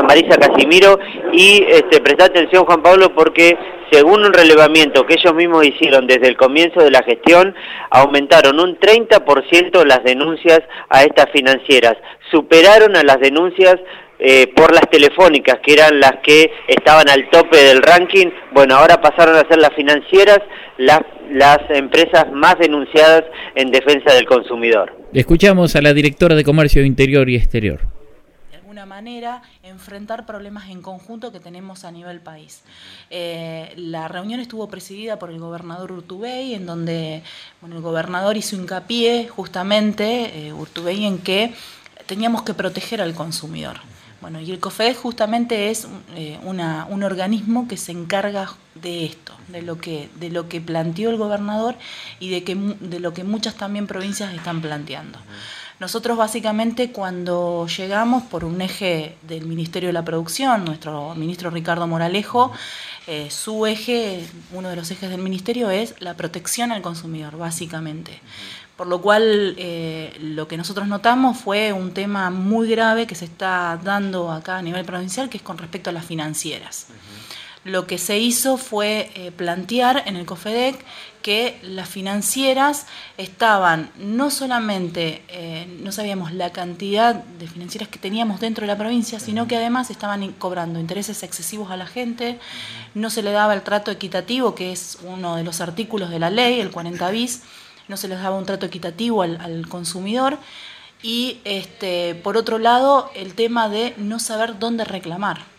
Marisa Casimiro y este, presta atención Juan Pablo porque según un relevamiento que ellos mismos hicieron desde el comienzo de la gestión, aumentaron un 30% las denuncias a estas financieras, superaron a las denuncias eh, por las telefónicas, que eran las que estaban al tope del ranking, bueno, ahora pasaron a ser las financieras las, las empresas más denunciadas en defensa del consumidor. Escuchamos a la directora de Comercio Interior y Exterior manera enfrentar problemas en conjunto que tenemos a nivel país. Eh, la reunión estuvo presidida por el gobernador Urtubey, en donde bueno, el gobernador hizo hincapié justamente, eh, Urtubey, en que teníamos que proteger al consumidor. Bueno, y el COFED justamente es eh, un organismo que se encarga de esto, de lo que, de lo que planteó el gobernador y de, que, de lo que muchas también provincias están planteando. Nosotros básicamente cuando llegamos por un eje del Ministerio de la Producción, nuestro ministro Ricardo Moralejo, eh, su eje, uno de los ejes del ministerio es la protección al consumidor, básicamente. Por lo cual eh, lo que nosotros notamos fue un tema muy grave que se está dando acá a nivel provincial, que es con respecto a las financieras lo que se hizo fue eh, plantear en el COFEDEC que las financieras estaban no solamente, eh, no sabíamos la cantidad de financieras que teníamos dentro de la provincia, sino que además estaban cobrando intereses excesivos a la gente, no se le daba el trato equitativo, que es uno de los artículos de la ley, el 40 bis, no se les daba un trato equitativo al, al consumidor. Y este, por otro lado, el tema de no saber dónde reclamar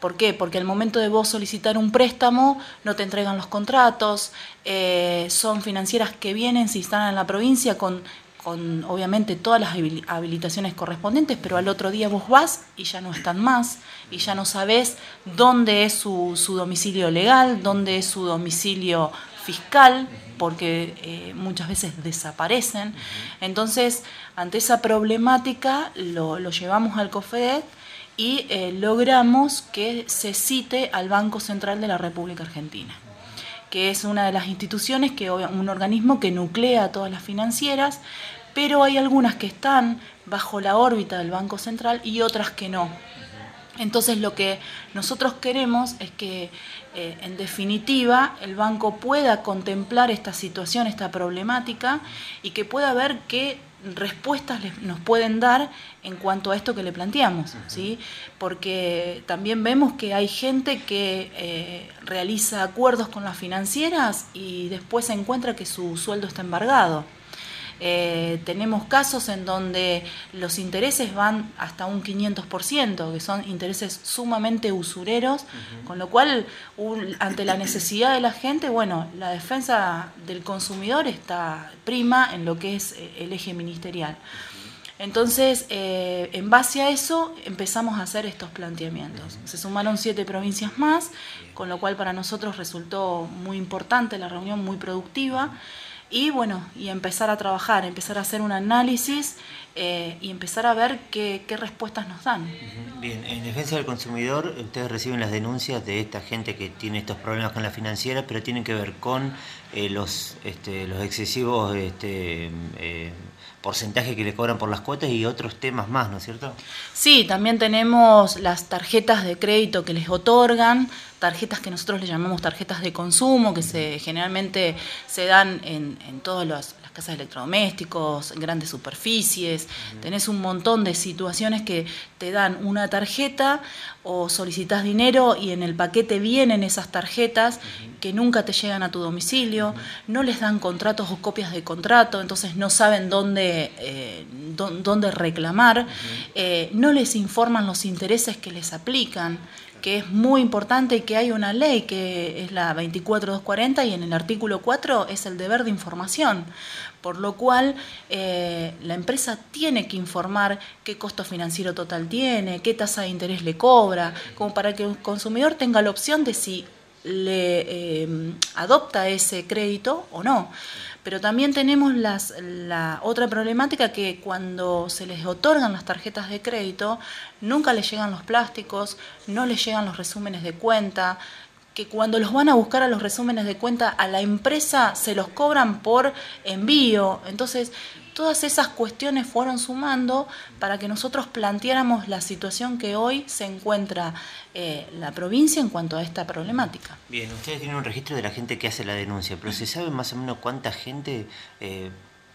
¿Por qué? Porque al momento de vos solicitar un préstamo no te entregan los contratos, eh, son financieras que vienen, se instalan en la provincia con, con obviamente todas las habilitaciones correspondientes, pero al otro día vos vas y ya no están más y ya no sabés dónde es su, domicilio legal, dónde es su domicilio fiscal, porque eh, muchas veces desaparecen. Entonces, ante esa problemática lo, lo llevamos al COFEDET y eh, logramos que se cite al Banco Central de la República Argentina, que es una de las instituciones, que un organismo que nuclea a todas las financieras, pero hay algunas que están bajo la órbita del Banco Central y otras que no. Entonces lo que nosotros queremos es que, eh, en definitiva, el banco pueda contemplar esta situación, esta problemática, y que pueda ver qué respuestas nos pueden dar en cuanto a esto que le planteamos, ¿sí? Porque también vemos que hay gente que eh, realiza acuerdos con las financieras y después se encuentra que su sueldo está embargado. Eh, tenemos casos en donde los intereses van hasta un 500%, que son intereses sumamente usureros, con lo cual, ante la necesidad de la gente, bueno, la defensa del consumidor está prima en lo que es eh, el eje ministerial. Entonces, eh, en base a eso, empezamos a hacer estos planteamientos. Se sumaron siete provincias más, con lo cual para nosotros resultó muy importante la reunión, muy productiva y bueno, y empezar a trabajar, empezar a hacer un análisis eh, y empezar a ver qué, respuestas nos dan. Bien, en defensa del consumidor, ustedes reciben las denuncias de esta gente que tiene estos problemas con la financiera, pero tienen que ver con eh, los, este, los excesivos este, eh, porcentajes que le cobran por las cuotas y otros temas más, ¿no es cierto? Sí, también tenemos las tarjetas de crédito que les otorgan, tarjetas que nosotros le llamamos tarjetas de consumo, que se generalmente se dan en, en todas las casas de electrodomésticos, grandes superficies, tenés un montón de situaciones que te dan una tarjeta o solicitas dinero y en el paquete vienen esas tarjetas que nunca te llegan a tu domicilio, no les dan contratos o copias de contrato, entonces no saben dónde, eh, dónde reclamar, eh, no les informan los intereses que les aplican que es muy importante que hay una ley que es la 24240 y en el artículo 4 es el deber de información, por lo cual eh, la empresa tiene que informar qué costo financiero total tiene, qué tasa de interés le cobra, como para que el consumidor tenga la opción de si le eh, adopta ese crédito o no. Pero también tenemos la otra problemática que cuando se les otorgan las tarjetas de crédito, nunca les llegan los plásticos, no les llegan los resúmenes de cuenta, que cuando los van a buscar a los resúmenes de cuenta a la empresa se los cobran por envío. Entonces, Todas esas cuestiones fueron sumando para que nosotros planteáramos la situación que hoy se encuentra eh, la provincia en cuanto a esta problemática. Bien, ustedes tienen un registro de la gente que hace la denuncia, pero ¿se sabe más o menos cuánta gente... Eh,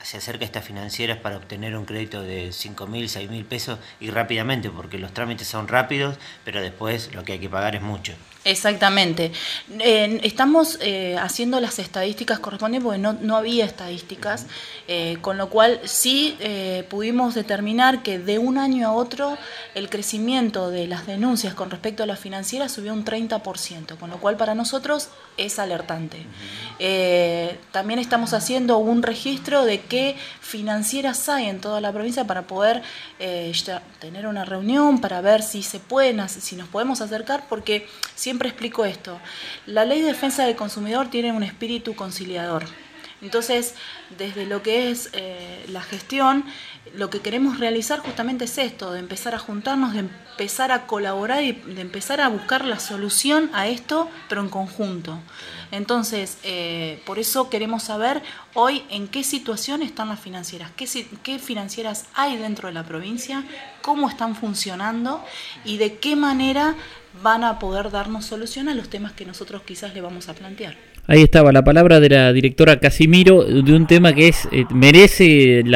se acerca a estas financieras para obtener un crédito de 5 mil, 6 mil pesos y rápidamente, porque los trámites son rápidos, pero después lo que hay que pagar es mucho. Exactamente. estamos eh, haciendo las estadísticas correspondientes porque no, no había estadísticas, eh, con lo cual sí eh, pudimos determinar que de un año a otro el crecimiento de las denuncias con respecto a la financiera subió un 30%, con lo cual para nosotros es alertante. también estamos haciendo un registro de qué financieras hay en toda la provincia para poder tener una reunión, para ver si se pueden, si nos podemos acercar, porque siempre explico esto. La ley de defensa del consumidor tiene un espíritu conciliador. Entonces, desde lo que es eh, la gestión, lo que queremos realizar justamente es esto, de empezar a juntarnos, de empezar a colaborar y de empezar a buscar la solución a esto, pero en conjunto. Entonces, eh, por eso queremos saber hoy en qué situación están las financieras, qué, qué financieras hay dentro de la provincia, cómo están funcionando y de qué manera van a poder darnos solución a los temas que nosotros quizás le vamos a plantear. Ahí estaba la palabra de la directora Casimiro de un tema que es eh, merece la